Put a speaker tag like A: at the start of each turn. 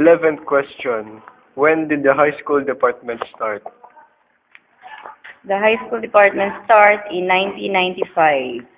A: Eleventh question. When did the high school department start?
B: The high school department started in 1995.